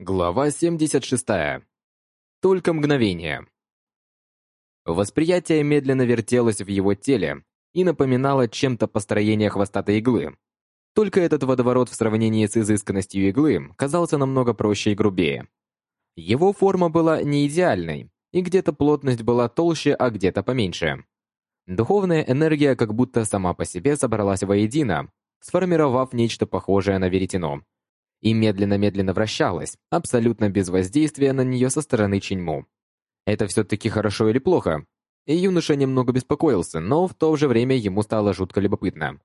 Глава 76. Только мгновение. Восприятие медленно вертелось в его теле и напоминало чем-то построение хвостатой иглы. Только этот водоворот в сравнении с изысканностью иглы казался намного проще и грубее. Его форма была не идеальной, и где-то плотность была толще, а где-то поменьше. Духовная энергия как будто сама по себе собралась воедино, сформировав нечто похожее на веретено – и медленно-медленно вращалась, абсолютно без воздействия на нее со стороны Чиньму. Это все-таки хорошо или плохо? И юноша немного беспокоился, но в то же время ему стало жутко любопытно.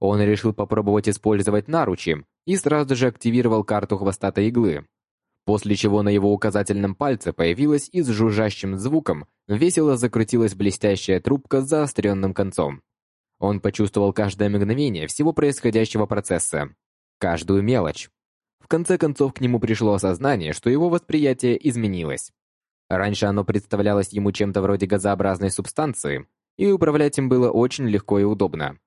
Он решил попробовать использовать наручи и сразу же активировал карту хвостатой иглы, после чего на его указательном пальце появилась и с жужжащим звуком весело закрутилась блестящая трубка с заостренным концом. Он почувствовал каждое мгновение всего происходящего процесса, каждую мелочь. В конце концов к нему пришло осознание, что его восприятие изменилось. Раньше оно представлялось ему чем-то вроде газообразной субстанции, и управлять им было очень легко и удобно.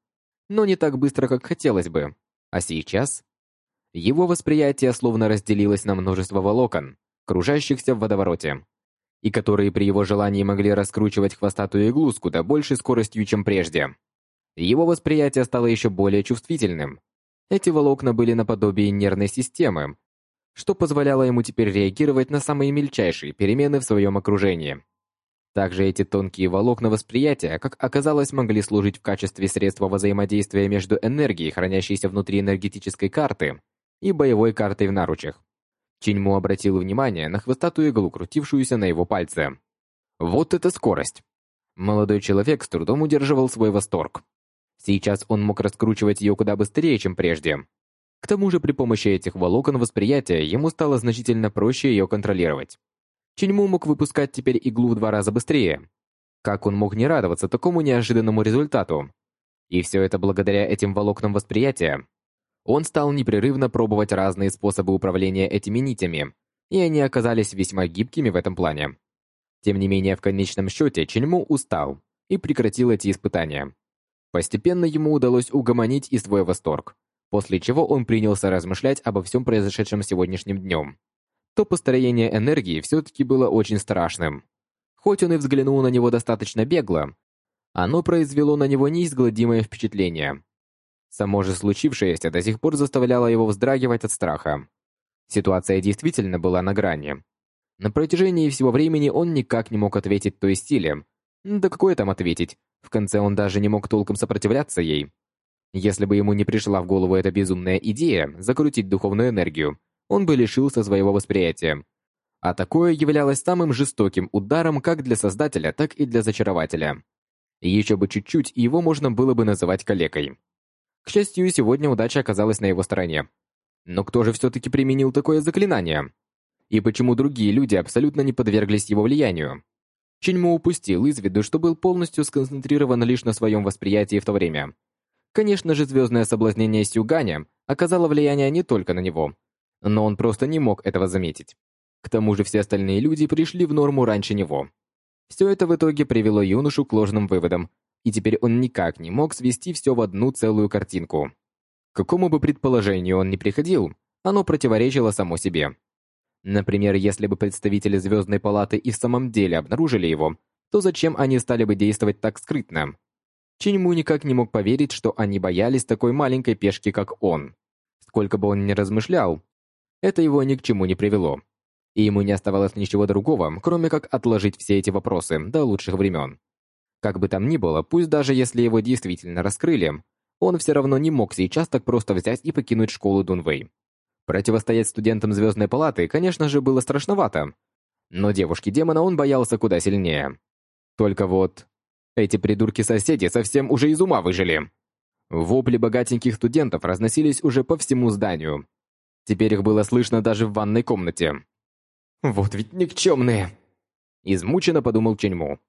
Но не так быстро, как хотелось бы. А сейчас? Его восприятие словно разделилось на множество волокон, кружащихся в водовороте, и которые при его желании могли раскручивать хвостатую иглу с куда большей скоростью, чем прежде. Его восприятие стало еще более чувствительным, эти волокна были наподобие нервной системы, что позволяло ему теперь реагировать на самые мельчайшие перемены в своем окружении. Также эти тонкие волокна восприятия, как оказалось, могли служить в качестве средства взаимодействия между энергией, хранящейся внутри энергетической карты, и боевой картой в наручах. Чиньму обратил внимание на хвостатую иглу, крутившуюся на его пальце. Вот это скорость! Молодой человек с трудом удерживал свой восторг. Сейчас он мог раскручивать ее куда быстрее, чем прежде. К тому же при помощи этих волокон восприятия ему стало значительно проще ее контролировать. Чиньму мог выпускать теперь иглу в два раза быстрее. Как он мог не радоваться такому неожиданному результату? И все это благодаря этим волокнам восприятия. Он стал непрерывно пробовать разные способы управления этими нитями, и они оказались весьма гибкими в этом плане. Тем не менее, в конечном счете Чельму устал и прекратил эти испытания. Постепенно ему удалось угомонить и свой восторг, после чего он принялся размышлять обо всем произошедшем сегодняшним днем. То построение энергии все-таки было очень страшным. Хоть он и взглянул на него достаточно бегло, оно произвело на него неизгладимое впечатление. Само же случившееся до сих пор заставляло его вздрагивать от страха. Ситуация действительно была на грани. На протяжении всего времени он никак не мог ответить той стиле. Да какое там ответить? В конце он даже не мог толком сопротивляться ей. Если бы ему не пришла в голову эта безумная идея закрутить духовную энергию, он бы лишился своего восприятия. А такое являлось самым жестоким ударом как для создателя, так и для зачарователя. Еще бы чуть-чуть, и его можно было бы называть калекой. К счастью, сегодня удача оказалась на его стороне. Но кто же все-таки применил такое заклинание? И почему другие люди абсолютно не подверглись его влиянию? Чиньму упустил из виду, что был полностью сконцентрирован лишь на своем восприятии в то время. Конечно же, звездное соблазнение Сюганя оказало влияние не только на него, но он просто не мог этого заметить. К тому же все остальные люди пришли в норму раньше него. Все это в итоге привело юношу к ложным выводам, и теперь он никак не мог свести все в одну целую картинку. К какому бы предположению он ни приходил, оно противоречило само себе. Например, если бы представители Звездной Палаты и в самом деле обнаружили его, то зачем они стали бы действовать так скрытно? Чиньму никак не мог поверить, что они боялись такой маленькой пешки, как он. Сколько бы он ни размышлял, это его ни к чему не привело. И ему не оставалось ничего другого, кроме как отложить все эти вопросы до лучших времен. Как бы там ни было, пусть даже если его действительно раскрыли, он все равно не мог сейчас так просто взять и покинуть школу Дунвей. Противостоять студентам Звездной Палаты, конечно же, было страшновато. Но девушки-демона он боялся куда сильнее. Только вот... Эти придурки-соседи совсем уже из ума выжили. Вопли богатеньких студентов разносились уже по всему зданию. Теперь их было слышно даже в ванной комнате. «Вот ведь никчемные!» Измученно подумал Ченьму.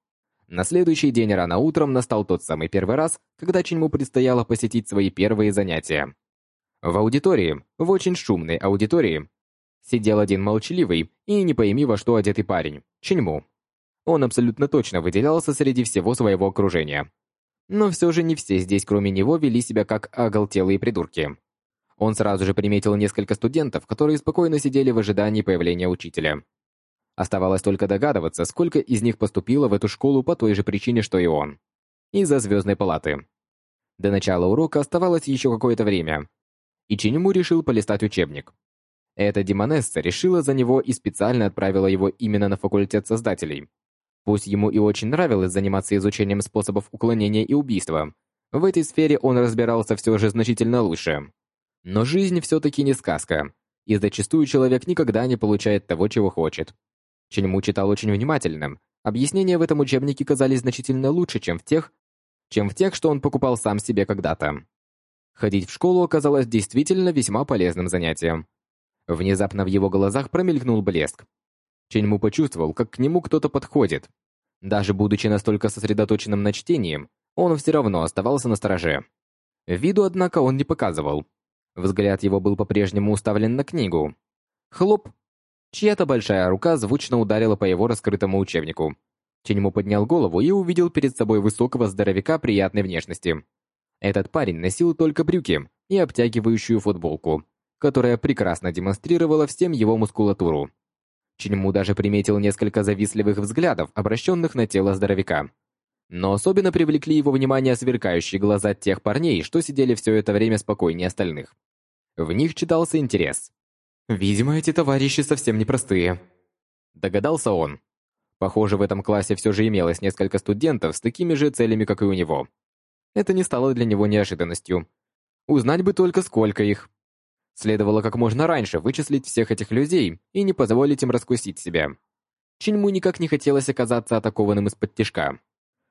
На следующий день рано утром настал тот самый первый раз, когда Ченьму предстояло посетить свои первые занятия. В аудитории, в очень шумной аудитории, сидел один молчаливый и не пойми во что одетый парень, Чиньму. Он абсолютно точно выделялся среди всего своего окружения. Но все же не все здесь, кроме него, вели себя как оголтелые придурки. Он сразу же приметил несколько студентов, которые спокойно сидели в ожидании появления учителя. Оставалось только догадываться, сколько из них поступило в эту школу по той же причине, что и он. Из-за звездной палаты. До начала урока оставалось еще какое-то время, и Чиньму решил полистать учебник. Эта демонесса решила за него и специально отправила его именно на факультет создателей. Пусть ему и очень нравилось заниматься изучением способов уклонения и убийства, в этой сфере он разбирался все же значительно лучше. Но жизнь все-таки не сказка, и зачастую человек никогда не получает того, чего хочет. Ченьму читал очень внимательно. Объяснения в этом учебнике казались значительно лучше, чем в тех, чем в тех, что он покупал сам себе когда-то. Ходить в школу оказалось действительно весьма полезным занятием. Внезапно в его глазах промелькнул блеск. Ченьму почувствовал, как к нему кто-то подходит. Даже будучи настолько сосредоточенным на чтении, он все равно оставался на стороже. Виду, однако, он не показывал. Взгляд его был по-прежнему уставлен на книгу. Хлоп! Чья-то большая рука звучно ударила по его раскрытому учебнику. Ченьму поднял голову и увидел перед собой высокого здоровяка приятной внешности. Этот парень носил только брюки и обтягивающую футболку, которая прекрасно демонстрировала всем его мускулатуру. Ченьму даже приметил несколько завистливых взглядов, обращенных на тело здоровяка. Но особенно привлекли его внимание сверкающие глаза тех парней, что сидели все это время спокойнее остальных. В них читался интерес. «Видимо, эти товарищи совсем непростые», — догадался он. Похоже, в этом классе все же имелось несколько студентов с такими же целями, как и у него. Это не стало для него неожиданностью. Узнать бы только, сколько их. Следовало как можно раньше вычислить всех этих людей и не позволить им раскусить себя. Чиньму никак не хотелось оказаться атакованным из-под тишка.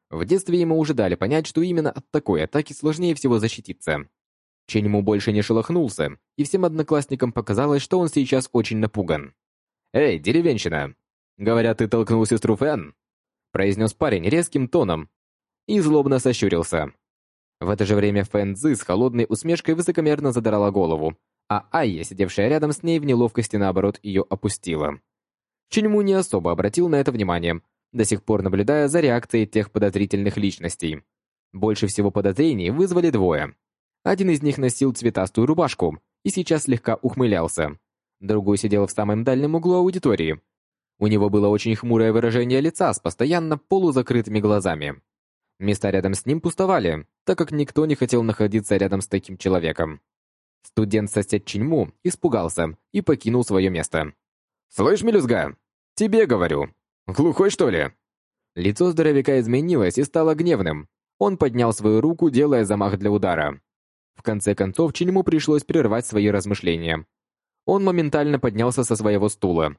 В детстве ему уже дали понять, что именно от такой атаки сложнее всего защититься. Ченьму больше не шелохнулся, и всем одноклассникам показалось, что он сейчас очень напуган. «Эй, деревенщина! Говорят, ты толкнул сестру Фэн?» произнес парень резким тоном и злобно сощурился. В это же время Фэн Цзы с холодной усмешкой высокомерно задрала голову, а Айя, сидевшая рядом с ней в неловкости, наоборот, ее опустила. Ченьму не особо обратил на это внимание, до сих пор наблюдая за реакцией тех подозрительных личностей. Больше всего подозрений вызвали двое. Один из них носил цветастую рубашку и сейчас слегка ухмылялся. Другой сидел в самом дальнем углу аудитории. У него было очень хмурое выражение лица с постоянно полузакрытыми глазами. Места рядом с ним пустовали, так как никто не хотел находиться рядом с таким человеком. Студент-сосед Чиньму испугался и покинул свое место. «Слышь, мелюзга, тебе говорю, Глухой, что ли?» Лицо здоровяка изменилось и стало гневным. Он поднял свою руку, делая замах для удара. В конце концов, Чиньму пришлось прервать свои размышления. Он моментально поднялся со своего стула.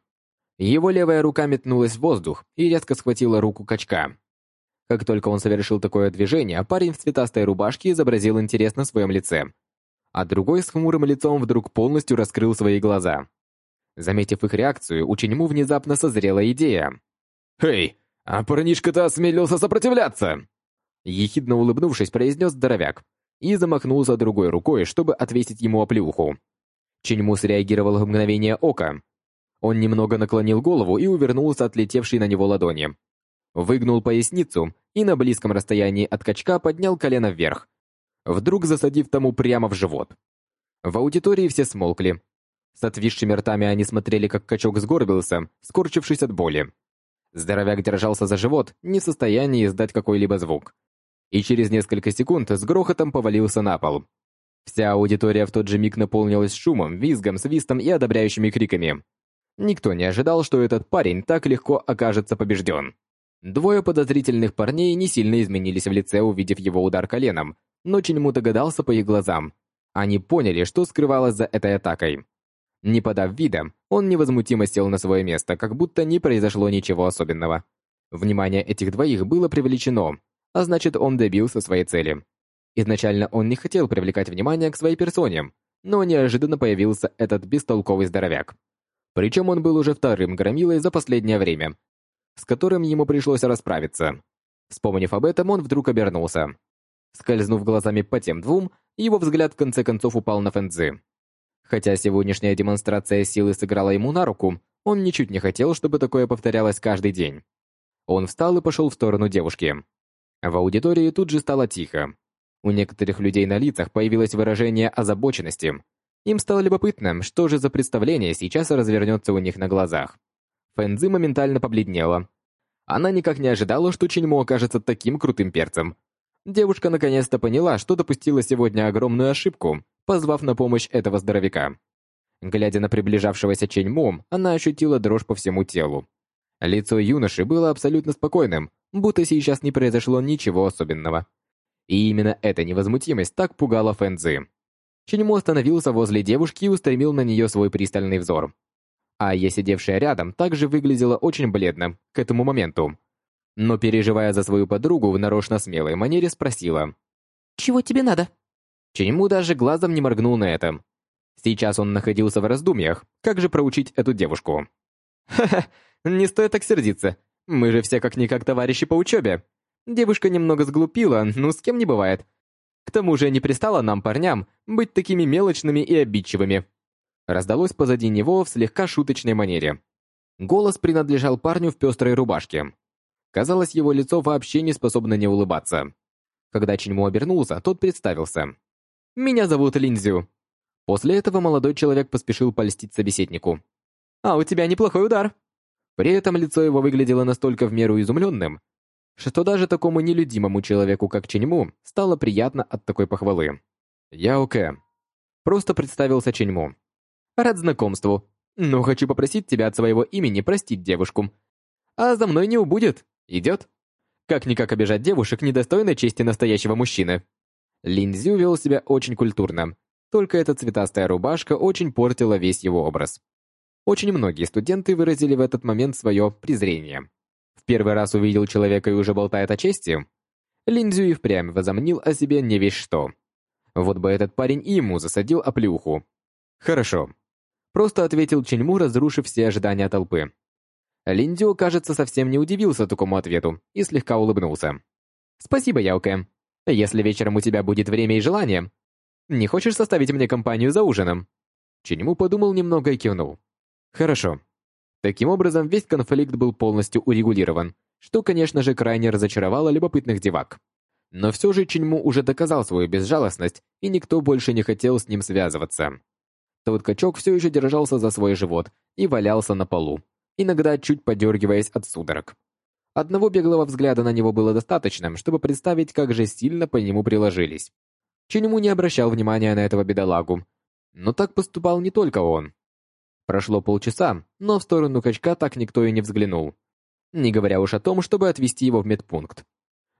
Его левая рука метнулась в воздух и резко схватила руку качка. Как только он совершил такое движение, парень в цветастой рубашке изобразил интерес на своем лице, а другой с хмурым лицом вдруг полностью раскрыл свои глаза. Заметив их реакцию, у Чиньму внезапно созрела идея. «Эй, а парнишка-то осмелился сопротивляться!» Ехидно улыбнувшись, произнес здоровяк и замахнулся другой рукой, чтобы отвесить ему оплеуху. Чиньму среагировал в мгновение ока. Он немного наклонил голову и увернулся от летевшей на него ладони. Выгнул поясницу и на близком расстоянии от качка поднял колено вверх, вдруг засадив тому прямо в живот. В аудитории все смолкли. С отвисшими ртами они смотрели, как качок сгорбился, скорчившись от боли. Здоровяк держался за живот, не в состоянии издать какой-либо звук. И через несколько секунд с грохотом повалился на пол. Вся аудитория в тот же миг наполнилась шумом, визгом, свистом и одобряющими криками. Никто не ожидал, что этот парень так легко окажется побежден. Двое подозрительных парней не сильно изменились в лице, увидев его удар коленом, но Ченьму догадался по их глазам. Они поняли, что скрывалось за этой атакой. Не подав вида, он невозмутимо сел на свое место, как будто не произошло ничего особенного. Внимание этих двоих было привлечено, а значит, он добился своей цели. Изначально он не хотел привлекать внимание к своей персоне, но неожиданно появился этот бестолковый здоровяк. Причем он был уже вторым громилой за последнее время, с которым ему пришлось расправиться. Вспомнив об этом, он вдруг обернулся. Скользнув глазами по тем двум, его взгляд в конце концов упал на Фэнзи. Хотя сегодняшняя демонстрация силы сыграла ему на руку, он ничуть не хотел, чтобы такое повторялось каждый день. Он встал и пошел в сторону девушки. В аудитории тут же стало тихо. У некоторых людей на лицах появилось выражение озабоченности. Им стало любопытно, что же за представление сейчас развернется у них на глазах. Фэнзи моментально побледнела. Она никак не ожидала, что Чиньмо окажется таким крутым перцем. Девушка наконец-то поняла, что допустила сегодня огромную ошибку, позвав на помощь этого здоровяка. Глядя на приближавшегося Ченьмо, она ощутила дрожь по всему телу. Лицо юноши было абсолютно спокойным, будто сейчас не произошло ничего особенного. И именно эта невозмутимость так пугала Фэнзи. Ченьмо остановился возле девушки и устремил на нее свой пристальный взор. А я, сидевшая рядом, также выглядела очень бледно к этому моменту. Но, переживая за свою подругу в нарочно смелой манере, спросила. «Чего тебе надо?» Ченьму даже глазом не моргнул на это. Сейчас он находился в раздумьях, как же проучить эту девушку. «Ха-ха, не стоит так сердиться. Мы же все как-никак товарищи по учебе. Девушка немного сглупила, ну с кем не бывает. К тому же не пристало нам, парням, быть такими мелочными и обидчивыми. Раздалось позади него в слегка шуточной манере. Голос принадлежал парню в пестрой рубашке. Казалось, его лицо вообще не способно не улыбаться. Когда Чиньму обернулся, тот представился. «Меня зовут Линзю». После этого молодой человек поспешил польстить собеседнику. «А у тебя неплохой удар». При этом лицо его выглядело настолько в меру изумленным, что даже такому нелюдимому человеку, как Ченьму, стало приятно от такой похвалы. «Я Оке». Просто представился Ченьму. Рад знакомству, но хочу попросить тебя от своего имени простить девушку. А за мной не убудет. Идет? Как-никак обижать девушек недостойно чести настоящего мужчины. Линдзю вел себя очень культурно, только эта цветастая рубашка очень портила весь его образ. Очень многие студенты выразили в этот момент свое презрение. В первый раз увидел человека и уже болтает о чести. Линдзю и впрямь возомнил о себе не весь что. Вот бы этот парень и ему засадил оплюху. Хорошо, Просто ответил Ченьму, разрушив все ожидания толпы. Линдзю, кажется, совсем не удивился такому ответу и слегка улыбнулся. «Спасибо, Яоке. Если вечером у тебя будет время и желание, не хочешь составить мне компанию за ужином?» Ченьму подумал немного и кивнул. «Хорошо». Таким образом, весь конфликт был полностью урегулирован, что, конечно же, крайне разочаровало любопытных девак. Но все же Ченьму уже доказал свою безжалостность, и никто больше не хотел с ним связываться. Тот качок все еще держался за свой живот и валялся на полу, иногда чуть подергиваясь от судорог. Одного беглого взгляда на него было достаточным, чтобы представить, как же сильно по нему приложились. Чиньму не обращал внимания на этого бедолагу, но так поступал не только он. Прошло полчаса, но в сторону качка так никто и не взглянул. Не говоря уж о том, чтобы отвезти его в медпункт.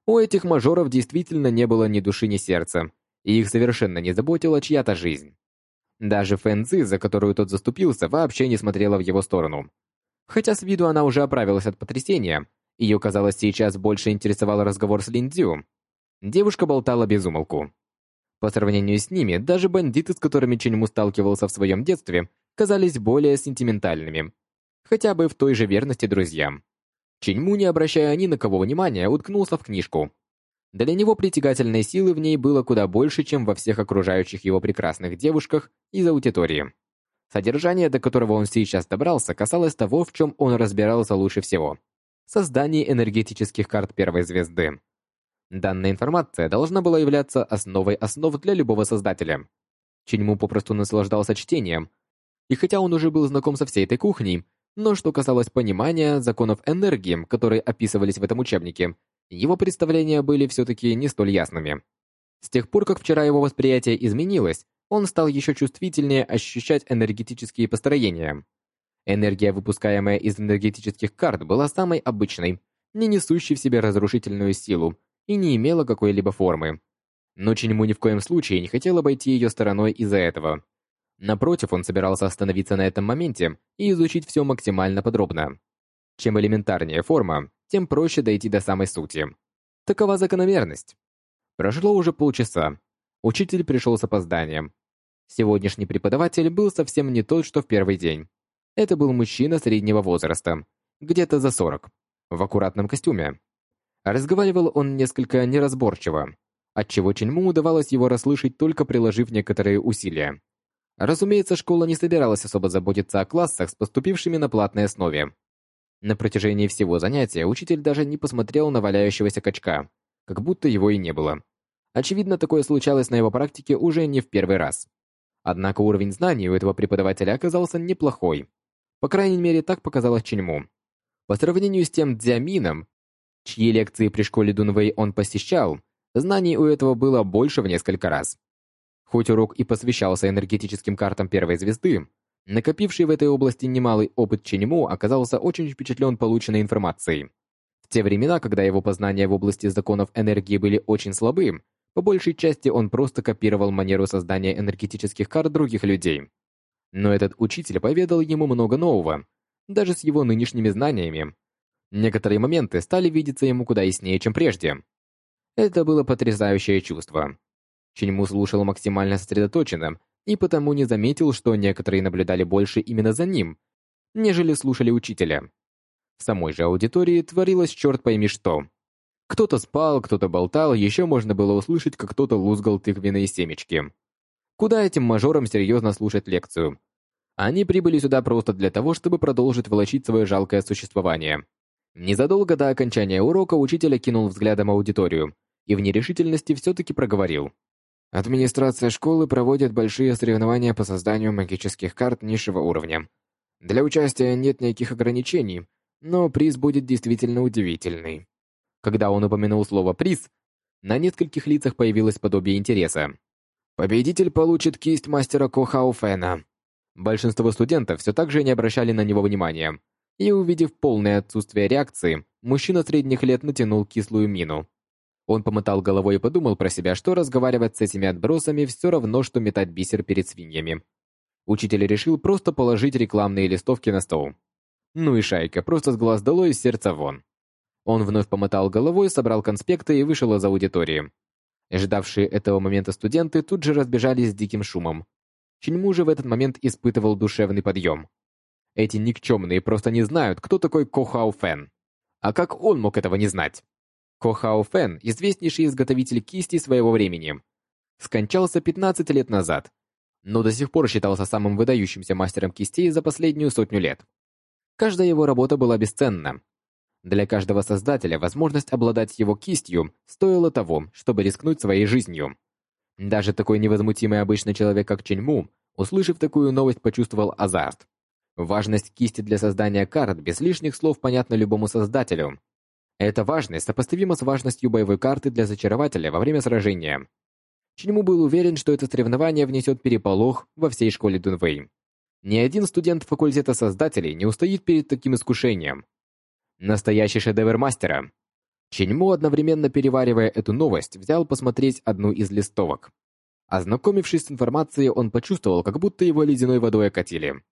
У этих мажоров действительно не было ни души, ни сердца, и их совершенно не заботила чья-то жизнь. Даже Фэн Цзи, за которую тот заступился, вообще не смотрела в его сторону. Хотя с виду она уже оправилась от потрясения, ее, казалось, сейчас больше интересовал разговор с Лин Цзю. Девушка болтала без умолку. По сравнению с ними, даже бандиты, с которыми Ченьму сталкивался в своем детстве, казались более сентиментальными. Хотя бы в той же верности друзьям. Ченьму, не обращая ни на кого внимания, уткнулся в книжку. Для него притягательной силы в ней было куда больше, чем во всех окружающих его прекрасных девушках из аудитории. Содержание, до которого он сейчас добрался, касалось того, в чем он разбирался лучше всего – создание энергетических карт первой звезды. Данная информация должна была являться основой основ для любого создателя. Чиньму попросту наслаждался чтением, и хотя он уже был знаком со всей этой кухней, но что касалось понимания законов энергии, которые описывались в этом учебнике, его представления были все-таки не столь ясными. С тех пор, как вчера его восприятие изменилось, он стал еще чувствительнее ощущать энергетические построения. Энергия, выпускаемая из энергетических карт, была самой обычной, не несущей в себе разрушительную силу и не имела какой-либо формы. Но Чиньму ни в коем случае не хотел обойти ее стороной из-за этого. Напротив, он собирался остановиться на этом моменте и изучить все максимально подробно. Чем элементарнее форма, тем проще дойти до самой сути. Такова закономерность. Прошло уже полчаса. Учитель пришел с опозданием. Сегодняшний преподаватель был совсем не тот, что в первый день. Это был мужчина среднего возраста, где-то за 40, в аккуратном костюме. Разговаривал он несколько неразборчиво, отчего Ченьму удавалось его расслышать только приложив некоторые усилия. Разумеется, школа не собиралась особо заботиться о классах с поступившими на платной основе. На протяжении всего занятия учитель даже не посмотрел на валяющегося качка, как будто его и не было. Очевидно, такое случалось на его практике уже не в первый раз. Однако уровень знаний у этого преподавателя оказался неплохой. По крайней мере, так показалось Ченьму. По сравнению с тем Дзямином, чьи лекции при школе Дунвэй он посещал, знаний у этого было больше в несколько раз. Хоть урок и посвящался энергетическим картам первой звезды, накопивший в этой области немалый опыт Ченьму оказался очень впечатлен полученной информацией. В те времена, когда его познания в области законов энергии были очень слабы, по большей части он просто копировал манеру создания энергетических карт других людей. Но этот учитель поведал ему много нового, даже с его нынешними знаниями. Некоторые моменты стали видеться ему куда яснее, чем прежде. Это было потрясающее чувство. Чиньму слушал максимально сосредоточенно и потому не заметил, что некоторые наблюдали больше именно за ним, нежели слушали учителя. В самой же аудитории творилось черт пойми что. Кто-то спал, кто-то болтал, еще можно было услышать, как кто-то лузгал тыквенные семечки. Куда этим мажорам серьезно слушать лекцию? Они прибыли сюда просто для того, чтобы продолжить волочить свое жалкое существование. Незадолго до окончания урока учитель окинул взглядом аудиторию и в нерешительности все-таки проговорил. Администрация школы проводит большие соревнования по созданию магических карт низшего уровня. Для участия нет никаких ограничений, но приз будет действительно удивительный. Когда он упомянул слово «приз», на нескольких лицах появилось подобие интереса. Победитель получит кисть мастера Кохау Фэна. Большинство студентов все так же не обращали на него внимания, и, увидев полное отсутствие реакции, мужчина средних лет натянул кислую мину. Он помотал головой и подумал про себя, что разговаривать с этими отбросами все равно, что метать бисер перед свиньями. Учитель решил просто положить рекламные листовки на стол. Ну и шайка, просто с глаз долой и сердца вон. Он вновь помотал головой, собрал конспекты и вышел из аудитории. Ждавшие этого момента студенты тут же разбежались с диким шумом. Чиньму же в этот момент испытывал душевный подъем. Эти никчемные просто не знают, кто такой Ко Хао Фэн. А как он мог этого не знать? Ко Хао Фэн, известнейший изготовитель кисти своего времени, скончался 15 лет назад, но до сих пор считался самым выдающимся мастером кистей за последнюю сотню лет. Каждая его работа была бесценна, для каждого создателя возможность обладать его кистью стоила того, чтобы рискнуть своей жизнью. Даже такой невозмутимый обычный человек, как Ченьму, услышав такую новость, почувствовал азарт. Важность кисти для создания карт без лишних слов понятна любому создателю. Эта важность сопоставима с важностью боевой карты для зачарователя во время сражения. Ченьму был уверен, что это соревнование внесет переполох во всей школе Дунвэй. Ни один студент факультета создателей не устоит перед таким искушением. Настоящий шедевр мастера. Ченьму, одновременно переваривая эту новость, взял посмотреть одну из листовок. Ознакомившись с информацией, он почувствовал, как будто его ледяной водой окатили.